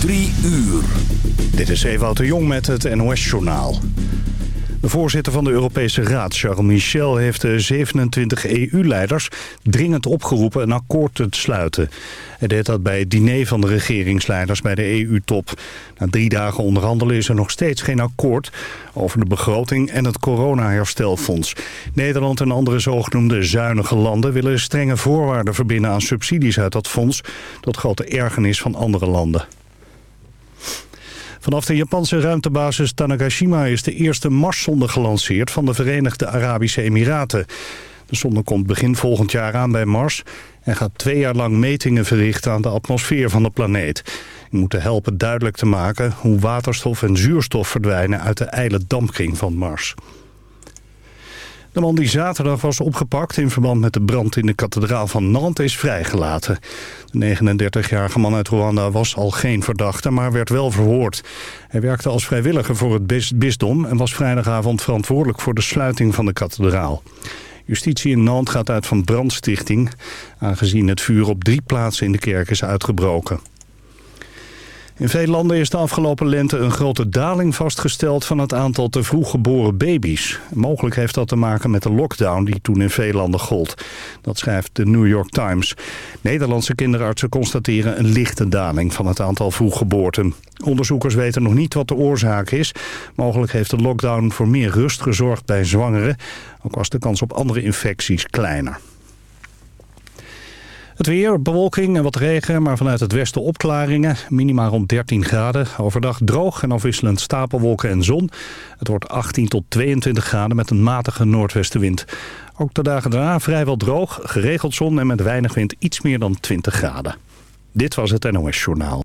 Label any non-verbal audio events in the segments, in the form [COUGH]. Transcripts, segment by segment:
Drie uur. Dit is Ewout de Jong met het NOS-journaal. De voorzitter van de Europese Raad, Charles Michel, heeft de 27 EU-leiders dringend opgeroepen een akkoord te sluiten. Hij deed dat bij het diner van de regeringsleiders bij de EU-top. Na drie dagen onderhandelen is er nog steeds geen akkoord over de begroting en het coronaherstelfonds. Nederland en andere zogenoemde zuinige landen willen strenge voorwaarden verbinden aan subsidies uit dat fonds, tot grote ergernis van andere landen. Vanaf de Japanse ruimtebasis Tanagashima is de eerste Marszonde gelanceerd van de Verenigde Arabische Emiraten. De zonde komt begin volgend jaar aan bij Mars en gaat twee jaar lang metingen verrichten aan de atmosfeer van de planeet. Die moeten helpen duidelijk te maken hoe waterstof en zuurstof verdwijnen uit de ijle dampkring van Mars. De man die zaterdag was opgepakt in verband met de brand in de kathedraal van Nantes is vrijgelaten. De 39-jarige man uit Rwanda was al geen verdachte, maar werd wel verhoord. Hij werkte als vrijwilliger voor het bisdom en was vrijdagavond verantwoordelijk voor de sluiting van de kathedraal. Justitie in Nantes gaat uit van brandstichting, aangezien het vuur op drie plaatsen in de kerk is uitgebroken. In veel landen is de afgelopen lente een grote daling vastgesteld van het aantal te vroeg geboren baby's. Mogelijk heeft dat te maken met de lockdown die toen in veel landen gold. Dat schrijft de New York Times. Nederlandse kinderartsen constateren een lichte daling van het aantal vroeggeboorten. Onderzoekers weten nog niet wat de oorzaak is. Mogelijk heeft de lockdown voor meer rust gezorgd bij zwangeren. Ook was de kans op andere infecties kleiner. Het weer, bewolking en wat regen, maar vanuit het westen opklaringen. Minima rond 13 graden. Overdag droog en afwisselend stapelwolken en zon. Het wordt 18 tot 22 graden met een matige noordwestenwind. Ook de dagen daarna vrijwel droog, geregeld zon en met weinig wind iets meer dan 20 graden. Dit was het NOS Journaal.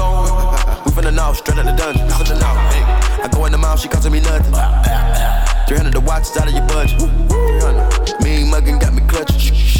Clone. [LAUGHS] We finna know, straight out the dungeon. Finna know. I go in the mouth, she costing me nothing. [LAUGHS] 300 the watch out of your budget. 300. Mean muggin' got me clutching.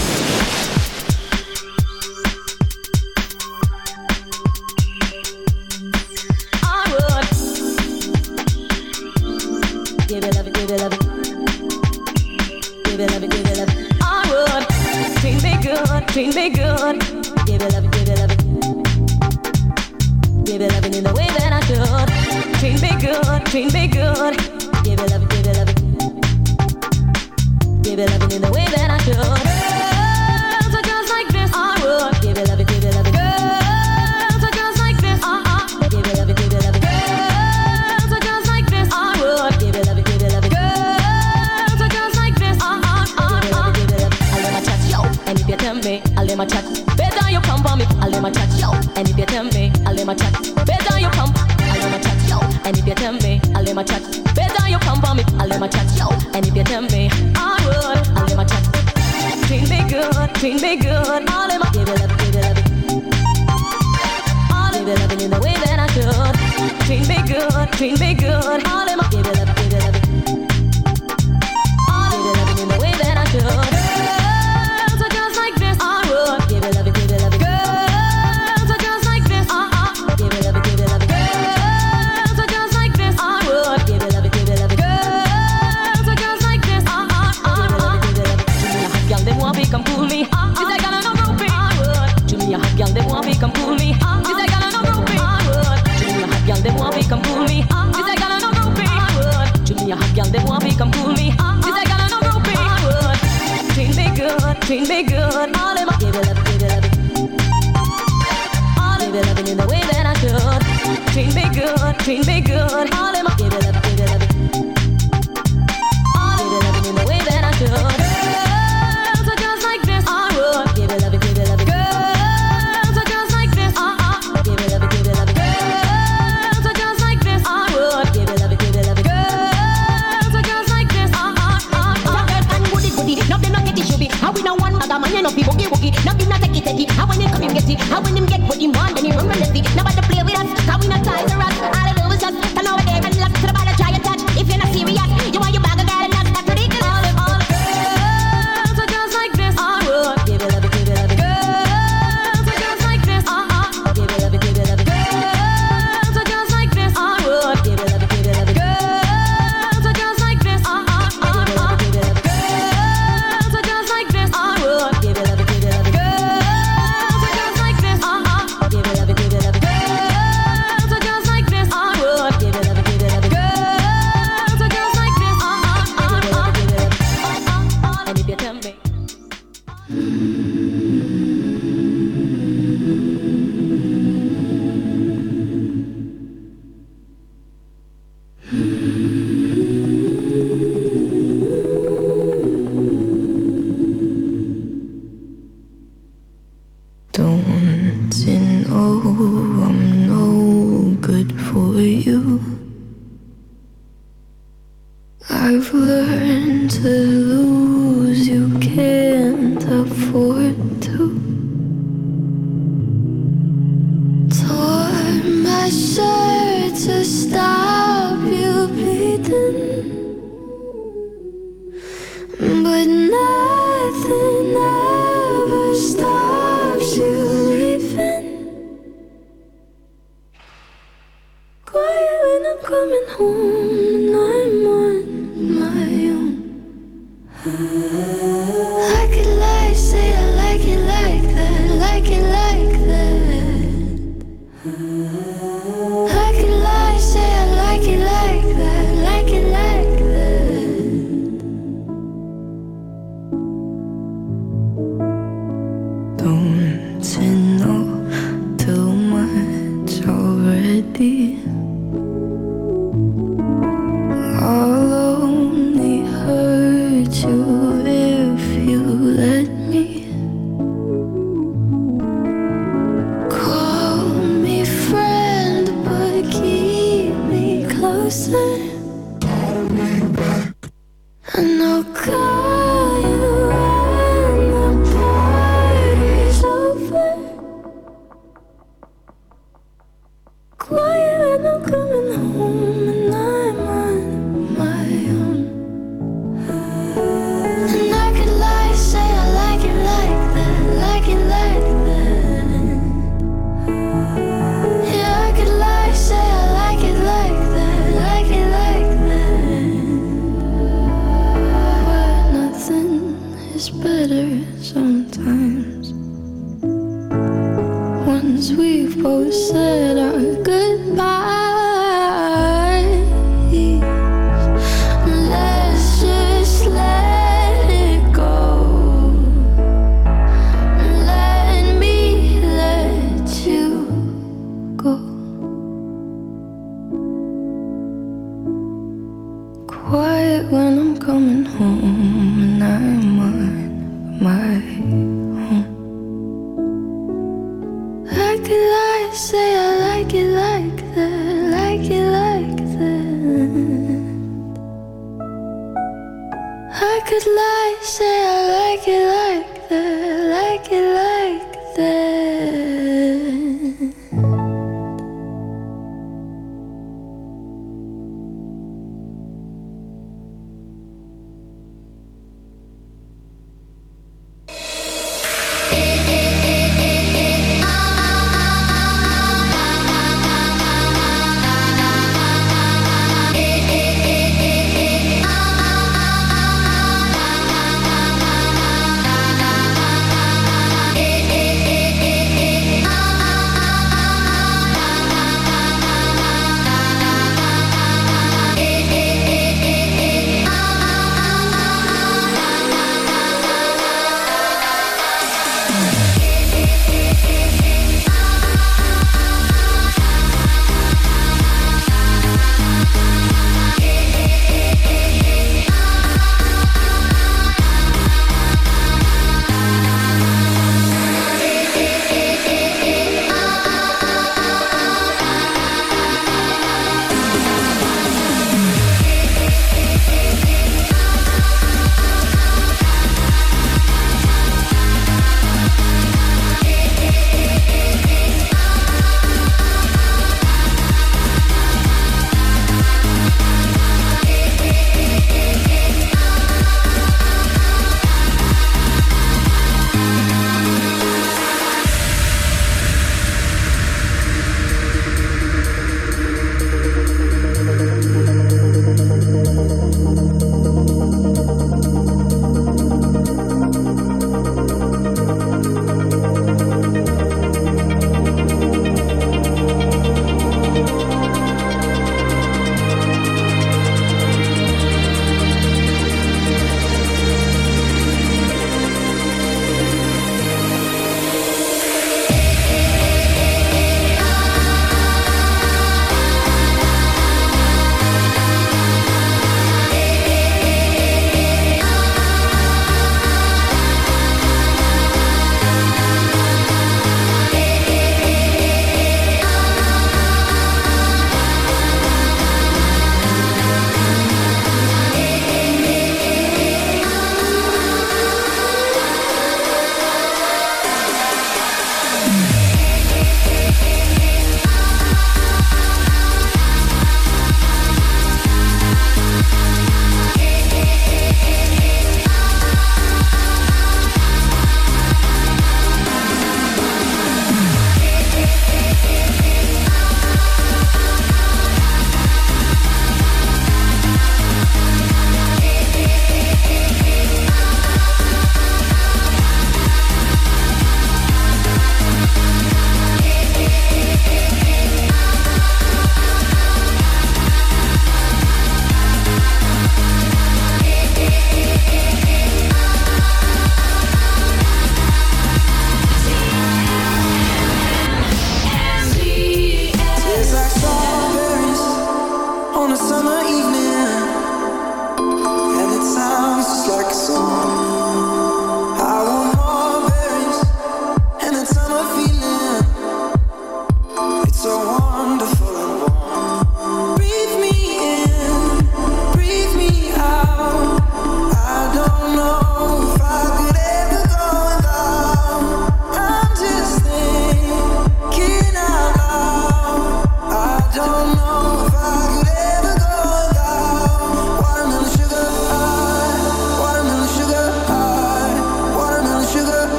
Treat me good. Give it, love give it, love give it, love in the way that I should. My chat. Better you come for me. I'll let my chat, yo. And if you tell me, I would. I'll let my chat. Treat me good, treat me good. I'll let my give it, it, give it, it. I'll give it, it in the way that I should. Treat me good, treat me good. I'll let my treat me good. All in my give it up, give it up. All give it up in the way that I should. Girls are girls like this, I give it up, it Give it up, it. Girls are girls like this, I would give it up, give it up. Girls are girls like this, uh uh uh. Girls and goody goody, now them not get it should be. How we now one other man and no be boogie woogie. Now them not take it. How when him come him get it. How when him get what he want, then he run relentlessly. Now about to play with us, how we not ties around.